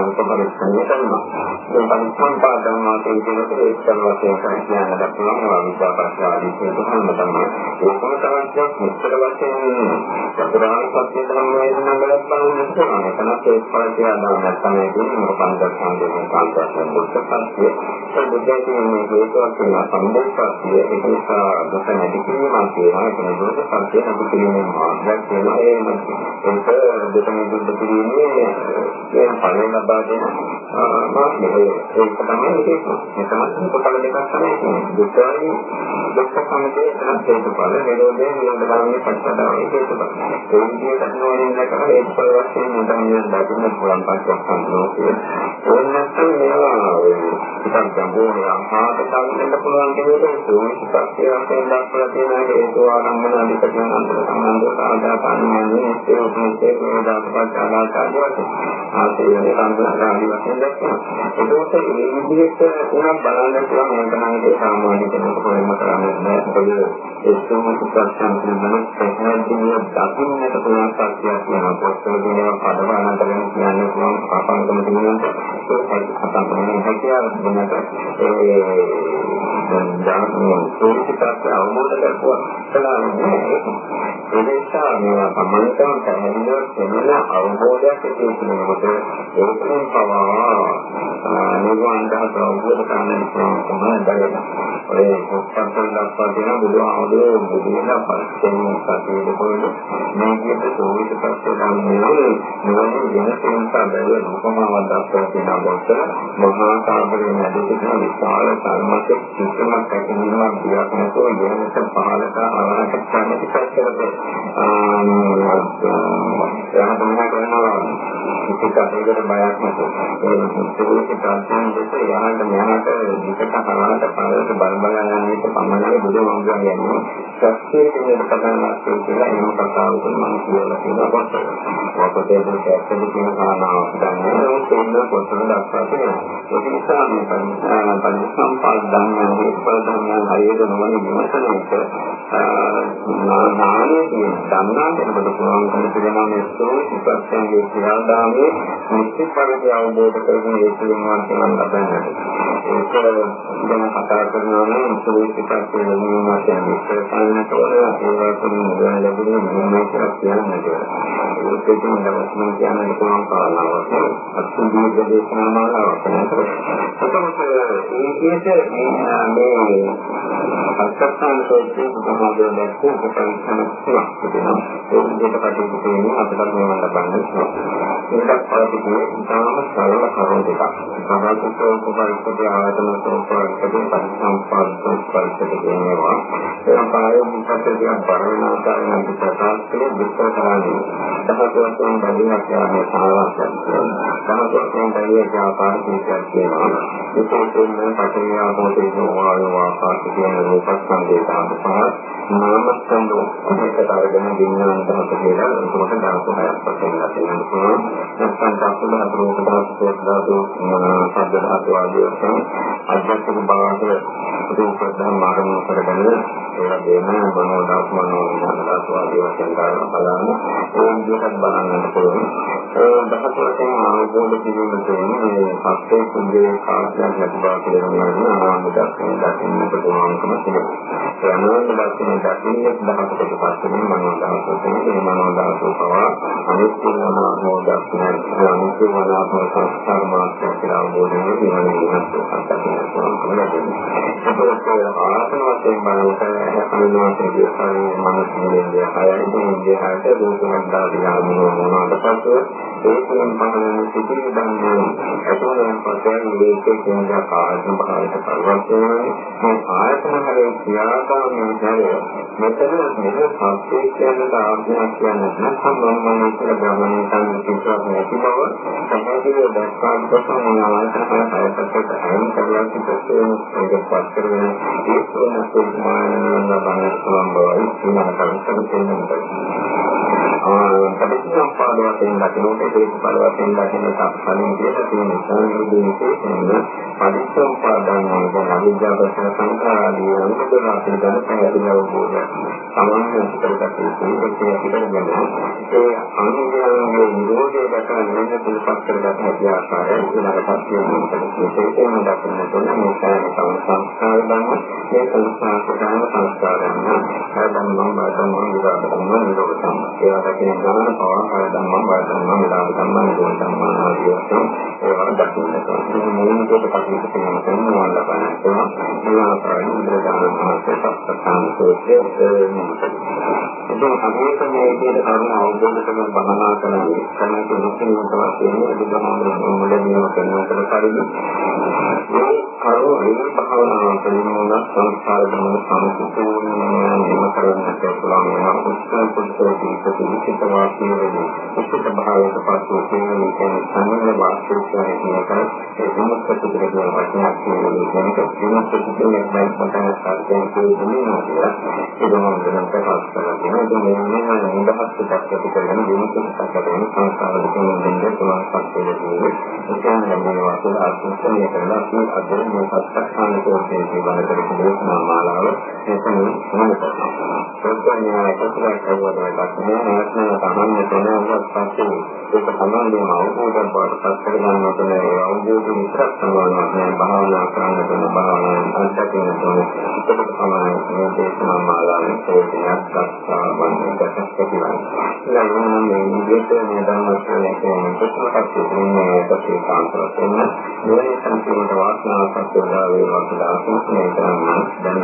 උපපරිස්සතේ කරනවා. මේ පටිච්ච සමුප්පාද ධර්මවත්යෙන් කියනකොට ඒක වශයෙන් කියන්නට පුළුවන් විද්‍යාපස්ස ආදී කියන තමයි. ඒකම තමයි මෙච්චර වශයෙන් චතුරාර්ය සත්‍ය ධර්මයේ නඟලක් බලන්න පුළුවන්. එතනත් ඒ පරිදි ආදානයක් තමයි කියන්නේ පංචස්කන්ධයෙන් පංචස්කන්ධ දුක්ඛපත්‍ය ඒ බුද්ධ කියන්නේ හේතුවක් කියන සම්බුද්ධත්වය ඒක නිසා දුක නැති කිරීමක් කියනවා ඒක දුක්ඛපත්‍ය නැති කිරීමේ මාර්ගයක් වෙනවා ඒ ඒක දුක නිරුද්ධ කිරීමේ ඒ ඵලය ලබා දෙන මාර්ගය. ඒක තමයි ඒක මේ තමයි කොටල දෙකක් තමයි කියන්නේ දුකයි දුක්ඛ සමුදය. එතන හේතුඵල නිරෝධය නිරෝධ ගාමී පස්සදාවේ හේතුඵල. ඒ විදිහට නෝනින් දැකලා ඒක පරිවර්තන මුදන්නේ දකින්න පුළුවන් පස්සක් සම්පූර්ණ ඕන නැත්නම් මේවා ටිකක් ගැඹුරු ආහාර ගන්න පුළුවන් කෙනෙකුට සෝනිසත්‍ය වශයෙන් දක්වලා තියෙන හේතු ආරම්භන අධිකරණ අන්තර සම්බන්ධව ආදාපානන්නේ ඒ උපමේෂේ වේදාපත් ආකාරයට ආසයෙන් සම්බන්ධ වශයෙන් දක්වනවා ඒකත් මේ විදිහට උනම් බලන්න පුළුවන් මම තමයි සාමාන්‍ය කෙනෙකුට කොහෙම කරන්නේ නැහැ මොකද ඒ සෝනිසත්‍ය සම්බන්ධව පැහැදිලිව දකින්නට පුළුවන් සත්‍යයක් වෙනවා පොත්වල දෙනවා පදවන කරගෙන කියන්න පුළුවන් පාපංකම තියෙනවා ඒක කතා කරන හැකියාව වෙනට ඒ දැන් සෝරිතත් අවබෝධ කරගන්නවා කලාවේ ඒ නිසා මේ සම්මතම් පැහැදිලිව වෙන අවබෝධයක් ඇති වෙනකොට ඒකෙන් පවා නිවන් දහස අවබෝධ කරගන්න පුළුවන් තමයි ඒ පොත්පත්වල දක්වා තියෙන බුදුහාමුදුරුවෝ බුදුලා පරිච්ඡේදයෙන් සතියේ කොහෙද මේ කියන සෝරිතත් ධර්මයේ නිවන වෙන තැනක බැලුව උපමාවක් දක්වා තියෙනවා මහා සාගරයේ මැද තිබෙන විශාල සල්මක සිස්ටමක් ඇතිවෙනවා කියනකොට යෙනට පහලට ආරකට ගන්න ඉස්සරහට ආ යහත මහා කරනවා ඉතින් අපේකට බයක් නැතුව ඒ මුස්ලිම් ප්‍රාන්තයන් දෙක යහන්න මෙහාට විකට කරාට පහලට බල බල යන්නේත් පමණයි බුදුමහා කියන්නේ සත්‍යයේ කියන කතාවක් කියලා එහෙම කතාවක මම කියලා කියනකොට ඔතේ දෙයක් ඇත්තට කියන කාරණාවක් ගන්න ඕනේ පොතේ දක්වා තියෙනවා ඒක නිසා මේ පරිසම්පාද ධර්මයන් හේතුඵල ධර්මයන් හරියට නොවන විමසනක නාමයේ ධම්මා කියනකොට පුළුවන් කම තියෙනවා මේ සෝතිපස්සන්ගේ ක්‍රියාදාමයේ නිත්‍ය පරිදි අවබෝධ කරගෙන ඒක වෙනවා කියන ලබන්නේ. ඒක දැන් කතා කරනවා නම් සෝතිපස්සන් වෙනවා කියන්නේ ඉස්සරහට ඕන ඒවා තුන ලැබුණේ මොනවා කියලා කියන්නේ. ඒක කියන දවස් මම කියන්න පුළුවන් කාරණාවක්. අත්දැකීම් දේශනාවක් එතකොට මේකේට මේ අත්‍යන්තන සෝත්‍රයේ සමාදයෙන් දැක්කේ පරිස්සම තුනක් තිබෙනවා. ඒ විදිහට කටයුතු කිරීම අපිට මේවා ලබන්නේ. ඒකත් පරිපූර්ණ ඉතාම සරල කරුණු දෙකක්. සමාජිකව පරිස්සමේ ආයතන සෝපරිස්සමේ පරිසම්පාදක පරිස්සමේ කියනවා. ඒක පාරේ මුලින්ම බරණ ආකාරයෙන් ප්‍රකාශ කළේ විස්තර කරන්නේ. දහතුන් බැඳීමක් කියන්නේ සාරාංශයක්. දහතුන් බැඳීමක් ආකාර කීපයක් තියෙනවා. විශේෂයෙන්ම පඨවි ආපෝතේ වායෝ ආකාශ කියන රූපස්කන්ධය තමයි නාමස්කන්ධ ඔකට අරගෙන විඥාන ධාත කියලා ඒකට ධාතු හයක් වශයෙන් ගන්න පුළුවන්. නැත්නම් ධාතු ධාතු රූප ධාතු ධාතු ශබ්ද ධාතු ආදී වශයෙන් අධ්‍යාත්මික භාවනාවේ රූප ධර්ම ආරම්භ කරගෙන ඒවා දෙන මනෝ ධාතු මනෝ විඥාන ධාතු ආදී වශයෙන් ගන්න බලන්න ඒ විදිහට බලන්න පුළුවන්. ඒ ධාතු වශයෙන් අවබෝධ කිරීම තුළින් මේ සත්‍ය කුංගේ කාර්යයක් නැති බව කියනවා ආනන්ද දර්ශනය දකින්න පුළුවන්කම තියෙනවා. ආනන්ද දර්ශනය දකින්න දහකට පස්සේ මනෝ දර්ශනය මේ මනෝ දර්ශනය පවා අනිත්‍ය මනෝ දර්ශනය අනිත්‍ය මනෝ සංස්කාර මාත්‍ය කියලා අවබෝධ වෙන නිවන වෙනස් කරගන්න පුළුවන්. ඒක ආත්ම වශයෙන් බලනකොට සාමාන්‍යයෙන් ශරීරයේ මනස නිරේ හයයි ඉන්නේ හයට දුකෙන්දා විලාමිනෝ මොනවාද පස්සේ ඒකෙන් පහළ සිටින දන්නේ අතෝරෙන් පස්සේ මේකේ කියන කාර්ය භාවිත පරිවර්තනය මේ ආයතන හරේ ක්‍රියාකාරී හැරේ මෙතන මෙන්න සත්‍යය කියන ආඥා කියන්නේ නැත්නම් මම කියලා ගමනේ තන කිසිවක් නැති බව සමාජයේ දැක්කා කොහොමද ආයතන හරකට අයින් කරලා සිටින ඒක පස්තරේ ඒක උනසුමාන බණ සම්බවයි ඉන්නකම් කරන්නේ පටිච්චසමුප්පාද වශයෙන් දකිනකොට ඒක බල වශයෙන් දකින කලින් කියලා තියෙන සංකේතයේ විශේෂයෙන්ම පටිච්චසමුපාදයන් වන අවිද්‍යාවස සංඛාරාදී අනුකූලතාවය ගැන පැහැදිලි අවබෝධය සමාන කරගත යුතුයි ඒක පිළිගන්න ඒ අනුගමනයේ නිරෝධය දක්වා නිරෝධ පිළිපත් කරගත හැකි ආකාරය ඊළඟට තියෙනවා ඒකම දක්වන තුන මේ කායන සංස්කාර ධර්ම මේ සංස්කාර ධර්ම සංස්කාරයන් හදන්න මම බාදම් මම විදාදම් මම නිරෝධ සම්පූර්ණ දකින ගමන පවා කාය ධම්මං වාය ධම්මං විලාප ධම්මං නිරෝධ ධම්මං ආදී වශයෙන් ඒවා දකින්නට මේ මූලිකව කටයුතු කරන කෙනා ලබන තම මේවා කරන්නේ බුදුදාන මහත්කම් සත්‍යම් සෝත්‍රයේ ඉතින් අපේක මේ විදිහට කරුණ අවබෝධ කරගෙන බහනා කරන්නේ කනක මුස්ලිම් වශයෙන් බුදුහාමුදුරුවෝ මුලින්ම කරන කරුණ මේ කරුණ ඒ භාවනාව කරනවා සංස්කාර ධර්ම සම්පූර්ණයෙන්ම නිම කරන්නට පුළුවන් වෙනවා උත්සාහ පුද්ගලික විචිත වාසිය වෙන්නේ උත්සත භාවයට පසු කියන්නේ කියන්නේ සම්මත වාසිය කියන එක ඒ මොකක්ද කියන වචනයක් කියන්නේ මේක විනාශ කිරීමක් බයි පටන් ගන්න කියන්නේ නේද ඒක මම දැන් ප්‍රකාශ කරලා තියෙනවා ඒ කියන්නේ මේ නිදහස් පිටක් කරගෙන විමුක්ත පිටක් කරගෙන සංස්කාර දෙකෙන් දෙන්නේ තුනක් පස්සේ දෙන්නේ ඒ කියන්නේ මේ වාසිය ආත්මය කරලා අපි අද මේ සත්‍යස්ථාන කෝෂයේ බලකට දේශනා මාලාව එතන මොනවද කරනවා ප්‍රඥා කතරක් කවදාවත් නැහැ නැත්නම් තමන්ගේ දැනුවත් පස්සේ ඒක තමන්ගේම අවබෝධයක් බවට පත් කරගන්න ඕනේ ඒ අවබෝධය විතරක් තමයි නෑ භාවනා කරන්න දෙන භාවනාවෙන් අත්දැකීම තමයි ඒක තමයි මේ දේශනා මාලාවේ ප්‍රයෝජනයක් දක්වා වන්නේ දැක්කේ ඊළඟට මේ විදිහට මේ ධර්ම ශ්‍රවණය කරනකොට මේ අපේ කාන්තරයෙන් මේ සම්පූර්ණ වාසනාවක් සත්‍යදා වේවා කියලා ආශිර්වාද කරනවා දැන්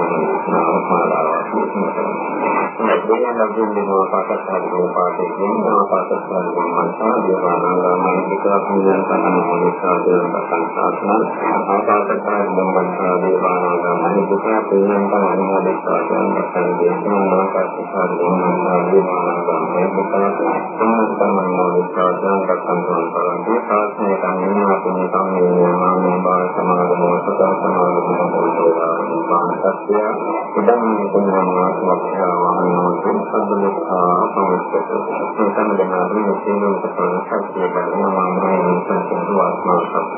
මාලාවක් මේ දෙයයන්ගෙන් පාකස්තානයේ පාටේ කියනවා පාකස්තානයේ මනසා දේවානාගාමී විකාශනයන් සම්මෝලේ සාධන සංසාරණ ආපාතකාරී මනසා දේවානාගාමී විකාශනයන් සම්මෝලේ සාධන සංදේශනා පාකස්තානයේ මනසා දේවානාගාමී විකාශනයන් සම්මෝලේ සාධන සංසාරණ පාසනේ කන්නා පුණ්‍ය සම්මේලන මාමේ බා සමාගමෝ සදා සමාගමෝ බෝධෝරා නිපාතස්ය ඉදං පුඤ්ඤාමා සමක්ඛා වහනෝ සම්බුද්ධා සමස්තක සම්බන්ධනා මේ සියලුම සත්‍ය බලන මාමේ සංසාර වාස්නා සත්‍ය